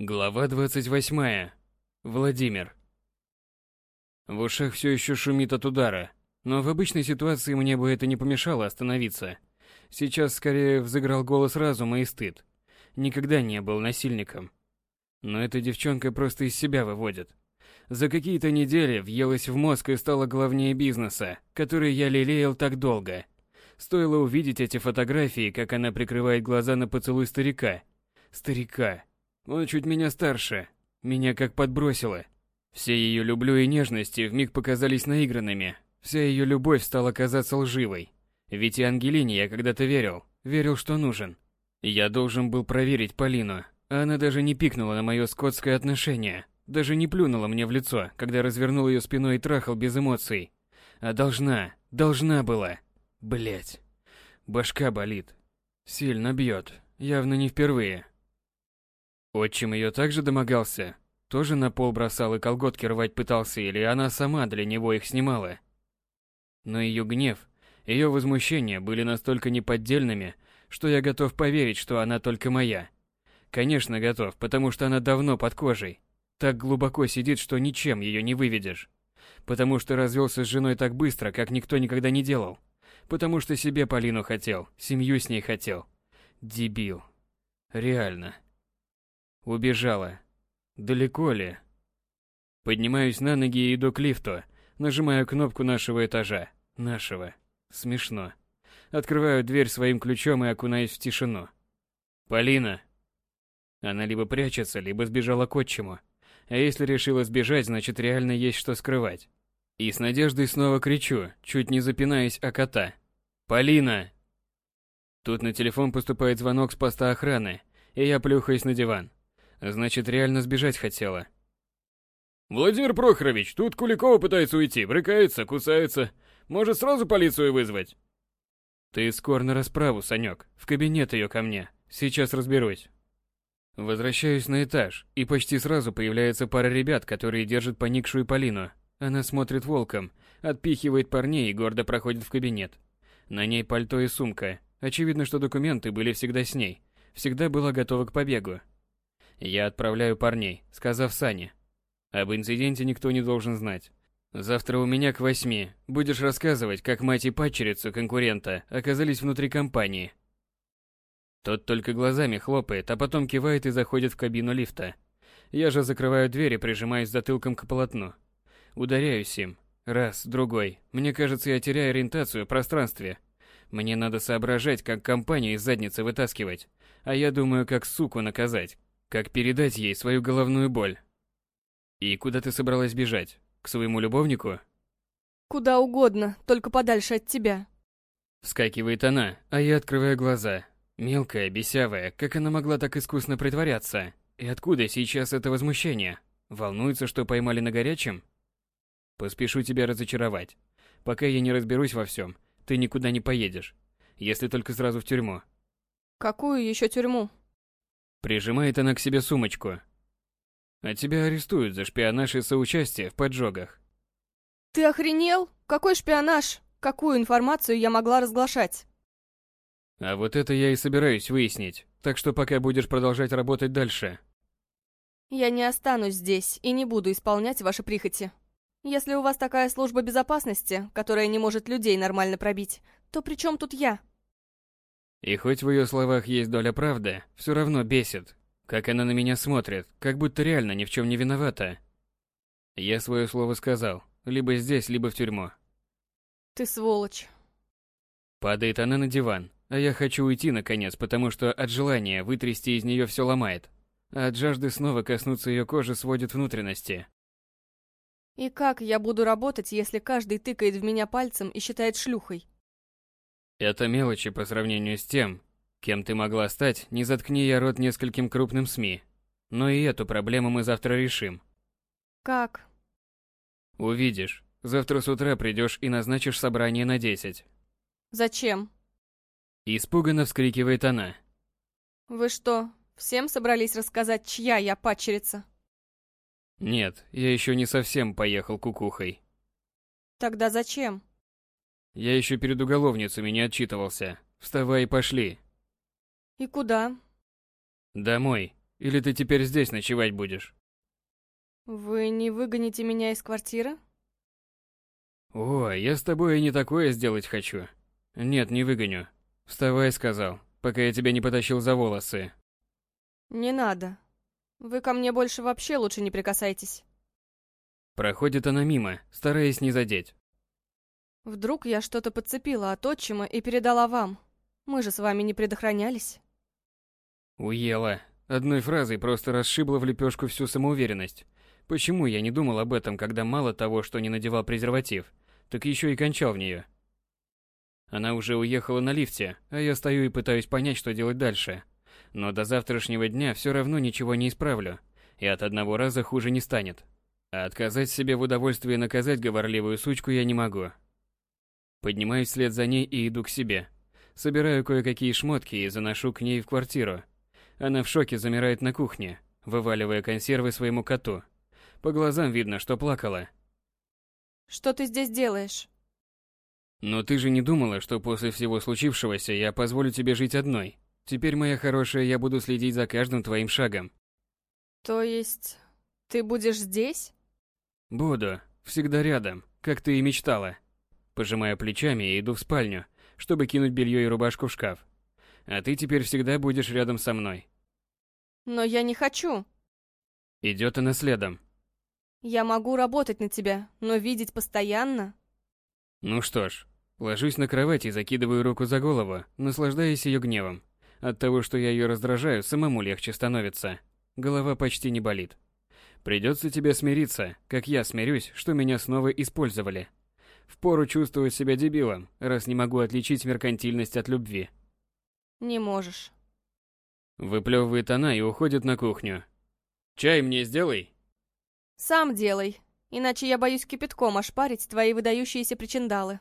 Глава 28. Владимир. В ушах все еще шумит от удара, но в обычной ситуации мне бы это не помешало остановиться. Сейчас скорее взыграл голос разума и стыд. Никогда не был насильником. Но эта девчонка просто из себя выводит. За какие-то недели въелась в мозг и стала главнее бизнеса, который я лелеял так долго. Стоило увидеть эти фотографии, как она прикрывает глаза на поцелуй старика. Старика. Он чуть меня старше. Меня как подбросило. Все ее люблю и нежности вмиг показались наигранными. Вся ее любовь стала казаться лживой. Ведь и Ангелине я когда-то верил. Верил, что нужен. Я должен был проверить Полину. А она даже не пикнула на мое скотское отношение. Даже не плюнула мне в лицо, когда развернул ее спиной и трахал без эмоций. А должна, должна была. Блять. Башка болит. Сильно бьет. Явно не впервые. Отчим ее также домогался? Тоже на пол бросал и колготки рвать пытался, или она сама для него их снимала? Но ее гнев, ее возмущение были настолько неподдельными, что я готов поверить, что она только моя. Конечно, готов, потому что она давно под кожей. Так глубоко сидит, что ничем ее не выведешь. Потому что развелся с женой так быстро, как никто никогда не делал. Потому что себе Полину хотел, семью с ней хотел. Дебил. Реально. Убежала. Далеко ли? Поднимаюсь на ноги и иду к лифту. Нажимаю кнопку нашего этажа. Нашего. Смешно. Открываю дверь своим ключом и окунаюсь в тишину. Полина. Она либо прячется, либо сбежала к отчиму. А если решила сбежать, значит реально есть что скрывать. И с надеждой снова кричу, чуть не запинаясь о кота. «Полина!» Тут на телефон поступает звонок с поста охраны, и я плюхаюсь на диван. Значит, реально сбежать хотела. Владимир Прохорович, тут Куликова пытается уйти, брыкается, кусается. Может, сразу полицию вызвать? Ты скоро на расправу, Санек. В кабинет ее ко мне. Сейчас разберусь. Возвращаюсь на этаж, и почти сразу появляется пара ребят, которые держат поникшую Полину. Она смотрит волком, отпихивает парней и гордо проходит в кабинет. На ней пальто и сумка. Очевидно, что документы были всегда с ней. Всегда была готова к побегу. Я отправляю парней, сказав Сане. Об инциденте никто не должен знать. Завтра у меня к восьми. Будешь рассказывать, как мать и падчерица конкурента оказались внутри компании. Тот только глазами хлопает, а потом кивает и заходит в кабину лифта. Я же закрываю дверь и прижимаюсь затылком к полотну. Ударяюсь им. Раз, другой. Мне кажется, я теряю ориентацию в пространстве. Мне надо соображать, как компанию из задницы вытаскивать. А я думаю, как суку наказать. Как передать ей свою головную боль? И куда ты собралась бежать? К своему любовнику? Куда угодно, только подальше от тебя. Вскакивает она, а я открываю глаза. Мелкая, бесявая, как она могла так искусно притворяться? И откуда сейчас это возмущение? Волнуется, что поймали на горячем? Поспешу тебя разочаровать. Пока я не разберусь во всем, ты никуда не поедешь. Если только сразу в тюрьму. Какую еще тюрьму? Прижимает она к себе сумочку. А тебя арестуют за шпионаж и соучастие в поджогах. Ты охренел? Какой шпионаж? Какую информацию я могла разглашать? А вот это я и собираюсь выяснить. Так что пока будешь продолжать работать дальше. Я не останусь здесь и не буду исполнять ваши прихоти. Если у вас такая служба безопасности, которая не может людей нормально пробить, то при чем тут я? И хоть в ее словах есть доля правды, все равно бесит. Как она на меня смотрит, как будто реально ни в чем не виновата. Я свое слово сказал. Либо здесь, либо в тюрьму. Ты сволочь. Падает она на диван, а я хочу уйти наконец, потому что от желания вытрясти из нее все ломает. А от жажды снова коснуться ее кожи сводит внутренности. И как я буду работать, если каждый тыкает в меня пальцем и считает шлюхой? Это мелочи по сравнению с тем, кем ты могла стать, не заткни я рот нескольким крупным СМИ. Но и эту проблему мы завтра решим. Как? Увидишь. Завтра с утра придешь и назначишь собрание на 10. Зачем? Испуганно вскрикивает она. Вы что, всем собрались рассказать, чья я падчерица? Нет, я еще не совсем поехал кукухой. Тогда зачем? Я еще перед уголовницами не отчитывался. Вставай и пошли. И куда? Домой. Или ты теперь здесь ночевать будешь? Вы не выгоните меня из квартиры? О, я с тобой и не такое сделать хочу. Нет, не выгоню. Вставай, сказал, пока я тебя не потащил за волосы. Не надо. Вы ко мне больше вообще лучше не прикасайтесь. Проходит она мимо, стараясь не задеть. Вдруг я что-то подцепила от отчима и передала вам. Мы же с вами не предохранялись. Уела. Одной фразой просто расшибла в лепешку всю самоуверенность. Почему я не думал об этом, когда мало того, что не надевал презерватив, так еще и кончал в нее? Она уже уехала на лифте, а я стою и пытаюсь понять, что делать дальше. Но до завтрашнего дня все равно ничего не исправлю, и от одного раза хуже не станет. А отказать себе в удовольствии наказать говорливую сучку я не могу. Поднимаюсь вслед за ней и иду к себе. Собираю кое-какие шмотки и заношу к ней в квартиру. Она в шоке замирает на кухне, вываливая консервы своему коту. По глазам видно, что плакала. Что ты здесь делаешь? Но ты же не думала, что после всего случившегося я позволю тебе жить одной. Теперь, моя хорошая, я буду следить за каждым твоим шагом. То есть, ты будешь здесь? Буду. Всегда рядом, как ты и мечтала. Пожимаю плечами и иду в спальню, чтобы кинуть белье и рубашку в шкаф. А ты теперь всегда будешь рядом со мной. Но я не хочу. Идет она следом. Я могу работать на тебя, но видеть постоянно... Ну что ж, ложусь на кровать и закидываю руку за голову, наслаждаясь ее гневом. От того, что я ее раздражаю, самому легче становится. Голова почти не болит. Придется тебе смириться, как я смирюсь, что меня снова использовали. Впору чувствовать себя дебилом, раз не могу отличить меркантильность от любви. Не можешь. Выплевывает она и уходит на кухню. Чай мне сделай. Сам делай, иначе я боюсь кипятком ошпарить твои выдающиеся причиндалы.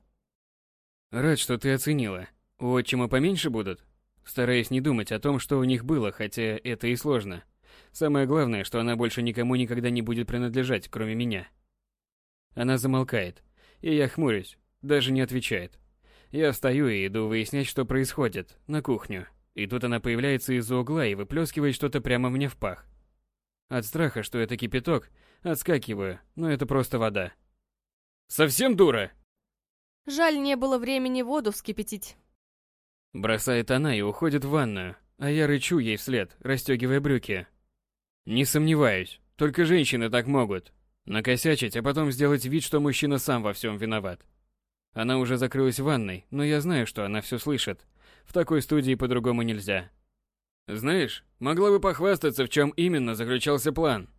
Рад, что ты оценила. У отчима поменьше будут? Стараясь не думать о том, что у них было, хотя это и сложно. Самое главное, что она больше никому никогда не будет принадлежать, кроме меня. Она замолкает, и я хмурюсь, даже не отвечает. Я встаю и иду выяснять, что происходит, на кухню. И тут она появляется из-за угла и выплескивает что-то прямо мне в пах. От страха, что это кипяток, отскакиваю, но это просто вода. «Совсем дура?» Жаль, не было времени воду вскипятить. Бросает она и уходит в ванную, а я рычу ей вслед, расстегивая брюки. Не сомневаюсь, только женщины так могут. Накосячить, а потом сделать вид, что мужчина сам во всем виноват. Она уже закрылась в ванной, но я знаю, что она все слышит. В такой студии по-другому нельзя. Знаешь, могла бы похвастаться, в чем именно заключался план.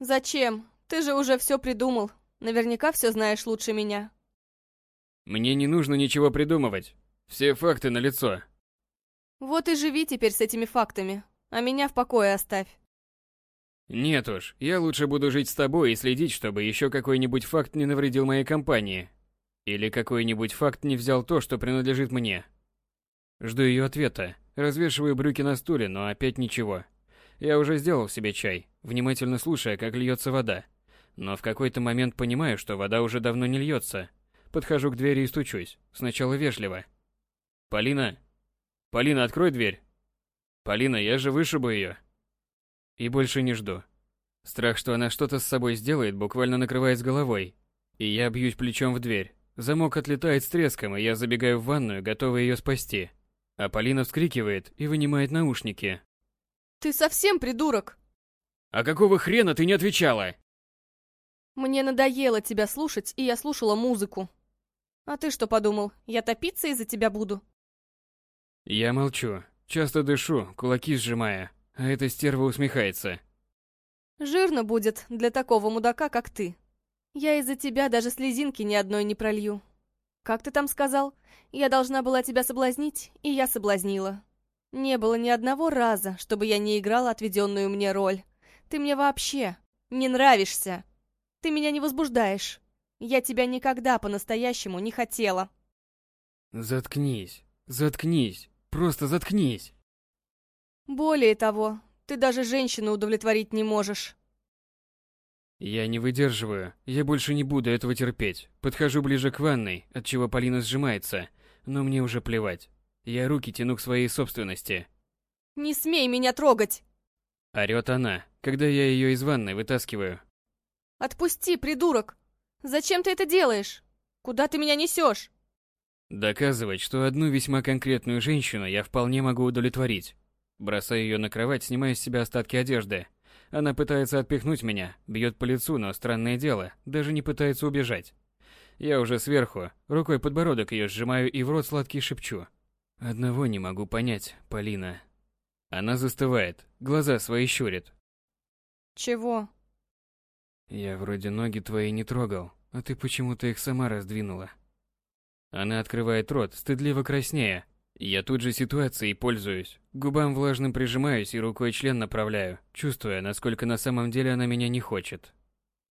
Зачем? Ты же уже все придумал. Наверняка все знаешь лучше меня. Мне не нужно ничего придумывать. Все факты налицо. Вот и живи теперь с этими фактами, а меня в покое оставь. Нет уж, я лучше буду жить с тобой и следить, чтобы еще какой-нибудь факт не навредил моей компании. Или какой-нибудь факт не взял то, что принадлежит мне. Жду ее ответа, развешиваю брюки на стуле, но опять ничего. Я уже сделал себе чай, внимательно слушая, как льется вода. Но в какой-то момент понимаю, что вода уже давно не льется. Подхожу к двери и стучусь, сначала вежливо. «Полина? Полина, открой дверь!» «Полина, я же вышибу ее!» И больше не жду. Страх, что она что-то с собой сделает, буквально накрывает с головой. И я бьюсь плечом в дверь. Замок отлетает с треском, и я забегаю в ванную, готовый ее спасти. А Полина вскрикивает и вынимает наушники. Ты совсем придурок? А какого хрена ты не отвечала? Мне надоело тебя слушать, и я слушала музыку. А ты что подумал, я топиться из-за тебя буду? Я молчу, часто дышу, кулаки сжимая, а эта стерва усмехается. Жирно будет для такого мудака, как ты. Я из-за тебя даже слезинки ни одной не пролью. Как ты там сказал? Я должна была тебя соблазнить, и я соблазнила. Не было ни одного раза, чтобы я не играла отведенную мне роль. Ты мне вообще не нравишься. Ты меня не возбуждаешь. Я тебя никогда по-настоящему не хотела. Заткнись, заткнись, просто заткнись. Более того, ты даже женщину удовлетворить не можешь. Я не выдерживаю, я больше не буду этого терпеть. Подхожу ближе к ванной, от чего Полина сжимается, но мне уже плевать. Я руки тяну к своей собственности. Не смей меня трогать! Орёт она, когда я ее из ванной вытаскиваю. Отпусти, придурок! Зачем ты это делаешь? Куда ты меня несешь? Доказывать, что одну весьма конкретную женщину я вполне могу удовлетворить. Бросаю ее на кровать, снимая с себя остатки одежды. Она пытается отпихнуть меня, бьет по лицу, но странное дело, даже не пытается убежать. Я уже сверху, рукой подбородок ее сжимаю и в рот сладкий шепчу. Одного не могу понять, Полина. Она застывает, глаза свои щурит. Чего? Я вроде ноги твои не трогал, а ты почему-то их сама раздвинула. Она открывает рот, стыдливо краснея. Я тут же ситуацией пользуюсь. Губам влажным прижимаюсь и рукой член направляю, чувствуя, насколько на самом деле она меня не хочет.